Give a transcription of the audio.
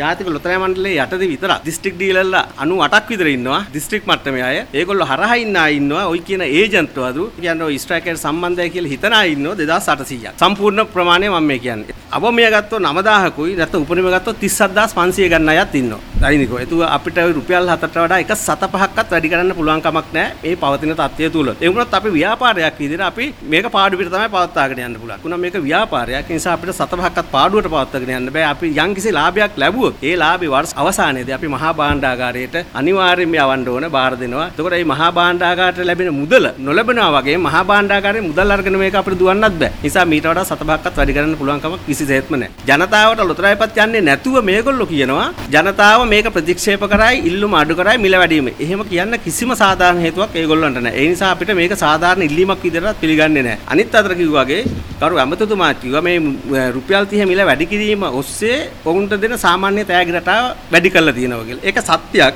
ජාතික ලොතරැයි මණ්ඩලයේ යටදී විතරක් දිස්ත්‍රික් ඩීලර්ලා 98ක් විතර ඉන්නවා දිස්ත්‍රික් මට්ටමේ අය. ඒගොල්ලෝ හරහා ඉන්න අය ඉන්නවා. ওই කියන ඒජන්ට් වදු කියන්නේ ඔය ස්ට්‍රයිකර් සම්බන්ධය කියලා හිතන අය ඉන්නවා 2800ක්. සම්පූර්ණ ප්‍රමාණය මම මේ කියන්නේ. අවමිය ගත්තොත් 9000කුයි නැත්නම් උපරිම ගත්තොත් 37500 ගන්න අයත් ඉන්නවා. දෛනිකව. ඒක අපිට රුපියල් 7ට වඩා එක සත පහක්වත් වැඩි කරන්න පුළුවන් කමක් නැහැ මේ පවතින තත්ත්වය තුල. ඒ වුණත් අපි ව්‍යාපාරයක් විදිහට අපි මේක පාඩු පිට තමයි පවත්වාගෙන යන්න පුළුවන්. උනා මේක ව්‍යාපාරයක්. ඒ නිසා අපිට සත පහක්වත් පාඩුවට පවත්වාගෙන යන්න බෑ. අපි යම්කිසි ලාභයක් ලැබුවොත් ඒ ලාභේ වර්ෂ අවසානයේදී අපි මහා භාණ්ඩාගාරයට අනිවාර්යයෙන්ම යවන්න ඕන බාර දෙනවා. එතකොට මේ මහා භාණ්ඩාගාරයට ලැබෙන මුදල නොලැබෙනවා වගේ මහා භාණ්ඩාගාරයේ මුදල් අරගෙන මේක අපිට දුවන්නත් බෑ. නිසා මීට වඩා සත පහක්වත් වැඩි කරන්න පුළුවන් කමක් කිසිසේත්ම නැහැ. ජනතාවට ලොතරැයිපත් යන්නේ නැතුව මේගොල්ලෝ කියනවා ජනතාව මේක ප්‍රතික්ෂේප කරයි ඉල්ලුම අඩු කරයි මිල වැඩිම. එහෙම කියන්න කිසිම සාධාරණ හේතුවක් ඒගොල්ලන්ට නැහැ. ඒ නිසා අපිට මේක සාධාරණ ඉල්ලීමක් විදිහට පිළිගන්නේ නැහැ. අනිත් අතට කිව්වාගේ කරු ඇමතුතුමා කිව්වා මේ රුපියල් 30 මිල වැඩි කිරීම ඔස්සේ ඔවුන්ට දෙන සාමාන්‍ය තෑගි රටාව වැඩි කරලා තියෙනවා කියලා. ඒක සත්‍යයක්.